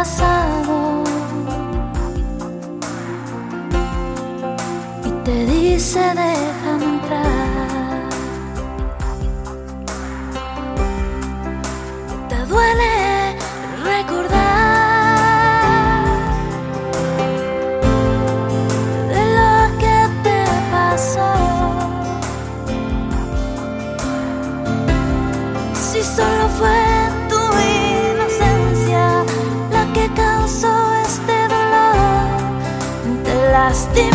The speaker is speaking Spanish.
pasado y te dice deja entrar. Te duele recordar de lo que te pasó. Si solo fue still